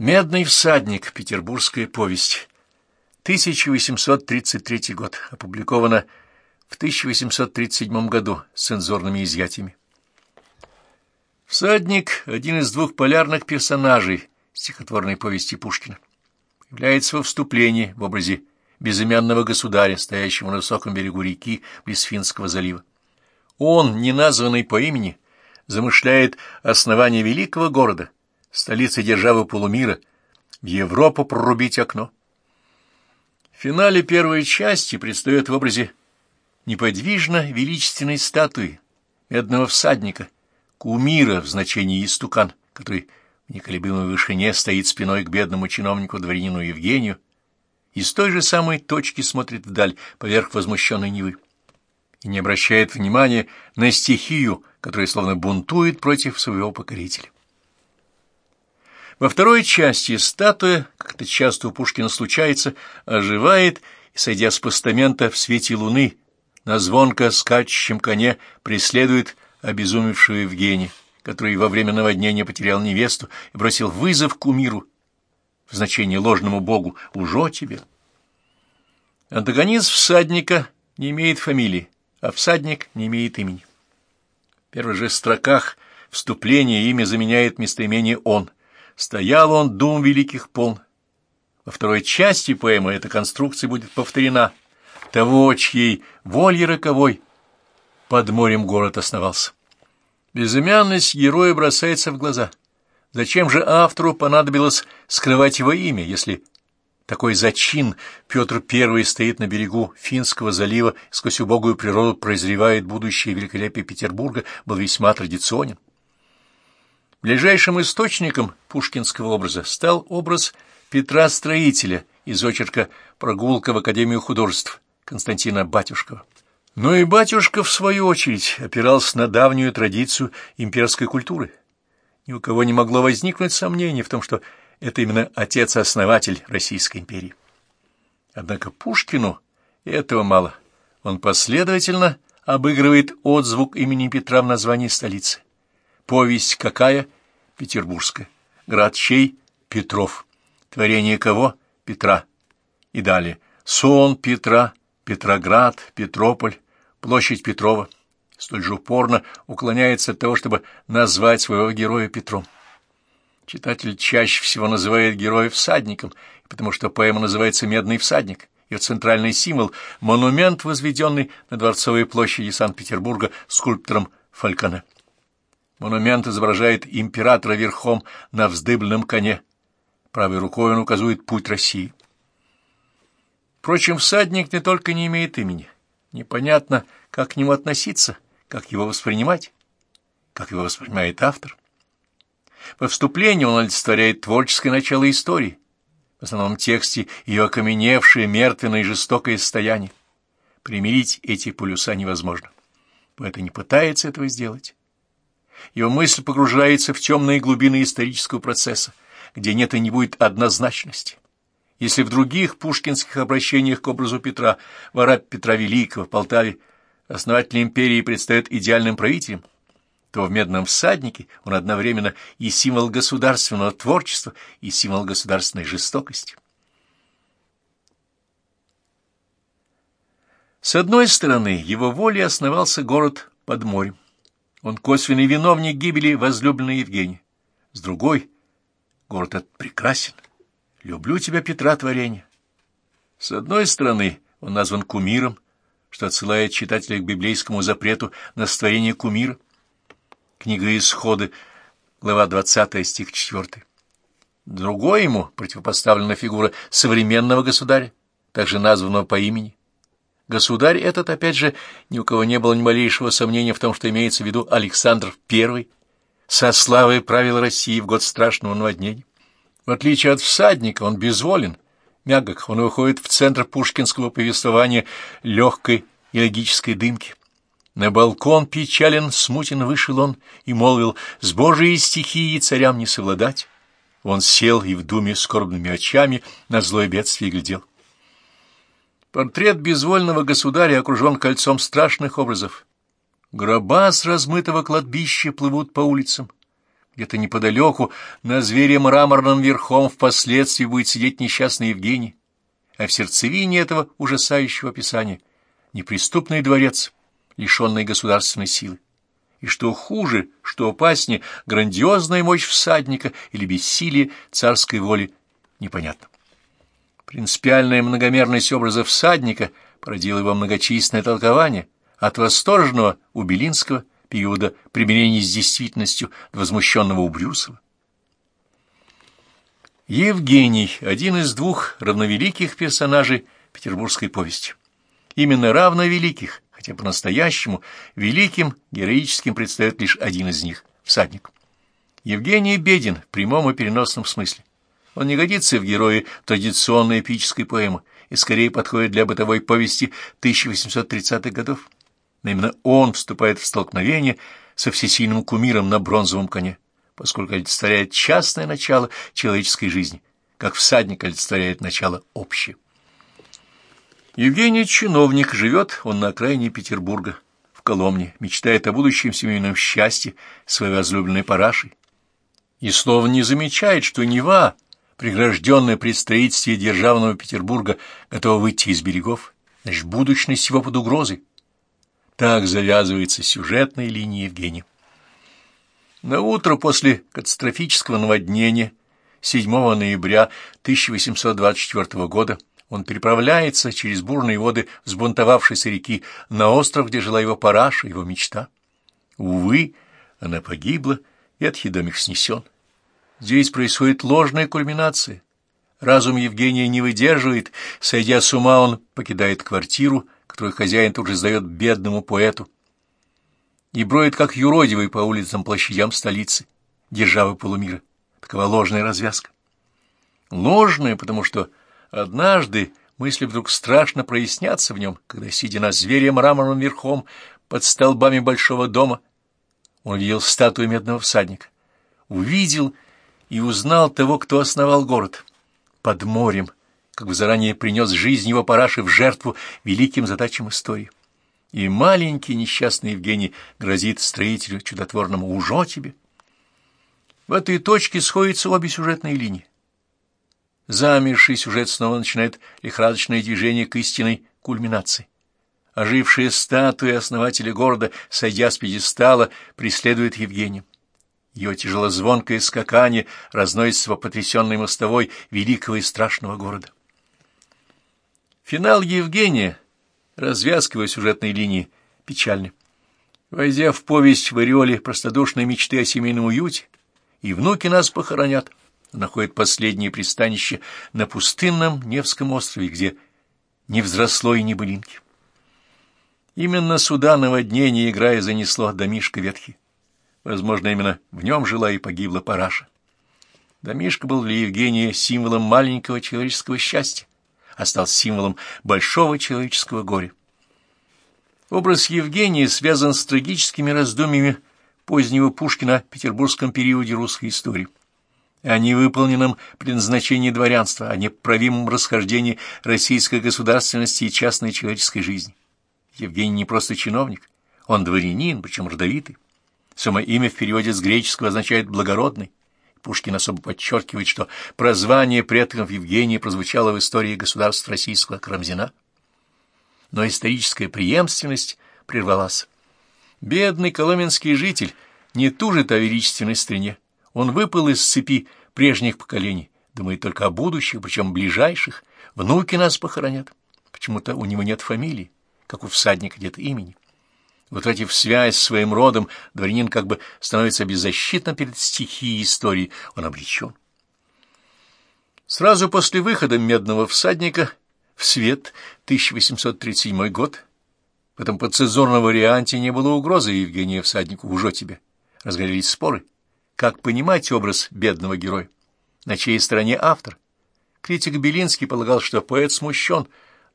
Медный всадник. Петербургская повесть. 1833 год. Опубликовано в 1837 году с цензурными изъятиями. Всадник — один из двух полярных персонажей стихотворной повести Пушкина. Является во вступлении в образе безымянного государя, стоящего на высоком берегу реки близ Финского залива. Он, не названный по имени, замышляет основание великого города, столицы державы полумира, в Европу прорубить окно. В финале первой части предстает в образе неподвижно величественной статуи, медного всадника — кумира в значении истукан, который в неколебимой вышине стоит спиной к бедному чиновнику дворянину Евгению и с той же самой точки смотрит вдаль поверх возмущенной Невы и не обращает внимания на стихию, которая словно бунтует против своего покорителя. Во второй части статуя, как это часто у Пушкина случается, оживает и, сойдя с постамента в свете луны, на звонко скачущем коне преследует обезумевшего Евгения, который во время наводнения потерял невесту и бросил вызов кумиру в значении ложному богу «Ужо тебе». Антагонист всадника не имеет фамилии, а всадник не имеет имени. В первых же строках вступления имя заменяет местоимение «он». Стоял он дум великих полн. Во второй части поэмы эта конструкция будет повторена. Того, чьей волей роковой под морем город основался. Безымянность героя бросается в глаза. Зачем же автору понадобилось скрывать его имя, если такой зачин Петр I стоит на берегу Финского залива, сквозь убогую природу прозревает будущее великолепие Петербурга, был весьма традиционен. Ближайшим источником пушкинского образа стал образ Петра Строителя из очерка «Прогулка в Академию художеств» Константина Батюшкова. Но и батюшка, в свою очередь, опирался на давнюю традицию имперской культуры. Ни у кого не могло возникнуть сомнений в том, что это именно отец-основатель Российской империи. Однако Пушкину этого мало. Он последовательно обыгрывает отзвук имени Петра в названии столицы. Повесть какая? Петербургская. Град чей? Петров. Творение кого? Петра. И далее. Сон Петра, Петроград, Петрополь, площадь Петрова столь же упорно уклоняется от того, чтобы назвать своего героя Петром. Читатель чаще всего называет героя всадником, потому что поэма называется «Медный всадник», ее центральный символ — монумент, возведенный на Дворцовой площади Санкт-Петербурга скульптором Фальконе. Монумент изображает императора верхом на вздыбленном коне. Правой рукой он указывает путь России. Впрочем, всадник не только не имеет имени. Непонятно, как к нему относиться, как его воспринимать, как его воспринимает автор. Во вступлении он олицетворяет творческое начало истории, в основном тексте ее окаменевшее, мертвенное и жестокое состояние. Примирить эти полюса невозможно. Поэт не пытается этого сделать. Его мысль погружается в темные глубины исторического процесса, где нет и не будет однозначности. Если в других пушкинских обращениях к образу Петра, вора Петра Великого в Полтаве, основатель империи предстает идеальным правителем, то в «Медном всаднике» он одновременно и символ государственного творчества, и символ государственной жестокости. С одной стороны, его волей основался город под морем. Он косвенный виновник гибели возлюбленной Евгении. С другой, город этот прекрасен. Люблю тебя, Петра, творение. С одной стороны, он назван кумиром, что отсылает читателя к библейскому запрету на створение кумира. Книга Исходы, глава 20, стих 4. Другой ему противопоставлена фигура современного государя, также названного по имени. Государь этот, опять же, ни у кого не было ни малейшего сомнения в том, что имеется в виду Александр I, со славой правил России в год страшного наводнения. В отличие от всадника, он безволен, мягок, он выходит в центр пушкинского повествования легкой и логической дымки. На балкон печален, смутен вышел он и молвил, «С Божией стихией царям не совладать». Он сел и в думе скорбными очами на злое бедствие глядел. Портрет безвольного государя окружен кольцом страшных образов. Гроба с размытого кладбища плывут по улицам где-то неподалеку, на звере мраморном верхом впоследствии будет сидеть несчастный Евгений, а в сердцевине этого ужасающего описания неприступный дворец, лишенный государственной силы. И что хуже, что опаснее, грандиозная мощь всадника или бессилие царской воли, непонятно. Принципиальная многомерность образа всадника породила его многочисленное толкование, от восторженного у Белинского периода примирения с действительностью до возмущенного у Брюсова. Евгений – один из двух равновеликих персонажей петербургской повести. Именно равновеликих, хотя по-настоящему великим, героическим предстает лишь один из них – всадник. Евгений беден в прямом и переносном смысле. Он не годится в герои традиционной эпической поэмы и скорее подходит для бытовой повести 1830-х годов. Но именно он вступает в столкновение со всесильным кумиром на бронзовом коне поскольку олицетворяет частное начало человеческой жизни, как всадник олицетворяет начало общее. Евгений чиновник, живет он на окраине Петербурга, в Коломне, мечтает о будущем семейном счастье своей возлюбленной парашей. И словно не замечает, что Нева, прегражденная при строительстве державного Петербурга, готова выйти из берегов, значит, будущность его под угрозой. Так завязывается сюжетная линия Евгения. На утро после катастрофического наводнения 7 ноября 1824 года он переправляется через бурные воды взбунтовавшейся реки на остров, где жила его параша, его мечта. Увы, она погибла, и Архидомик снесен. Здесь происходит ложная кульминация. Разум Евгения не выдерживает, сойдя с ума, он покидает квартиру, которую хозяин тут же сдает бедному поэту и броет, как юродивый, по улицам площадям столицы, державы полумира. Такова ложная развязка. Ложная, потому что однажды мысли вдруг страшно прояснятся в нем, когда, сидя на звере мраморным верхом под столбами большого дома, он видел статую медного всадника. Увидел и узнал того, кто основал город. Под морем, как бы заранее принес жизнь его параши в жертву великим задачам истории и маленький несчастный Евгений грозит строителю чудотворному «Ужо тебе!». В этой точке сходятся обе сюжетные линии. Замерший сюжет снова начинает лихорадочное движение к истинной кульминации. Ожившая статуя основателя города, сойдя с пьедестала, преследует Евгения. Ее тяжелозвонкое скакание разносится по потрясенной мостовой великого и страшного города. Финал Евгения — Развязка его сюжетной линии печальна. Войдя в повесть в ореоле простодушной мечты о семейном уюте, и внуки нас похоронят, находит последнее пристанище на пустынном Невском острове, где не взросло и не былинки. Именно сюда наводнение, играя, занесло домишко ветхий. Возможно, именно в нем жила и погибла параша. Домишко был для Евгения символом маленького человеческого счастья, а стал символом большого человеческого горя. Образ Евгения связан с трагическими раздумьями позднего Пушкина о петербургском периоде русской истории, о невыполненном предназначении дворянства, о неправимом расхождении российской государственности и частной человеческой жизни. Евгений не просто чиновник, он дворянин, причем родовитый. Само имя в переводе с греческого означает «благородный». Пушкин особо подчеркивает, что прозвание предков Евгения прозвучало в истории государства российского Карамзина. Но историческая преемственность прервалась. Бедный коломенский житель не тужит о величественной стране. Он выпал из цепи прежних поколений, думает только о будущих, причем ближайших. Внуки нас похоронят. Почему-то у него нет фамилии, как у всадника нет имени. Вот в связь с своим родом, дворянин как бы становится беззащитным перед стихией истории, он обречен. Сразу после выхода «Медного всадника» в свет 1837 год в этом подцезорном варианте не было угрозы Евгения Всаднику «Ужо тебе». Разгорелись споры. Как понимать образ бедного героя? На чьей стороне автор? Критик Белинский полагал, что поэт смущен,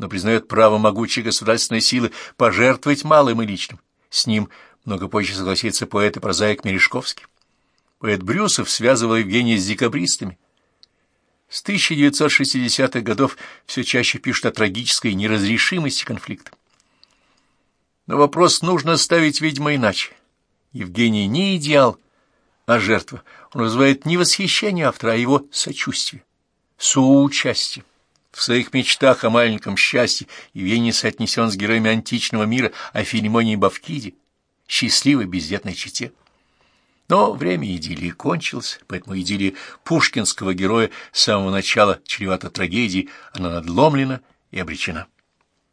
но признает право могучей государственной силы пожертвовать малым и личным. С ним много позже согласится поэт и прозаик Мережковский. Поэт Брюсов связывал Евгения с декабристами. С 1960-х годов все чаще пишут о трагической неразрешимости конфликта. Но вопрос нужно ставить, видимо, иначе. Евгений не идеал, а жертва. он вызывает не восхищение автора, а его сочувствие, соучастие. В своих мечтах о маленьком счастье Евгений соотнесен с героями античного мира о Филимоне и Бавкиде, счастливой бездетной чете. Но время идиллии кончилось, поэтому идиллия пушкинского героя с самого начала чревата трагедии, она надломлена и обречена.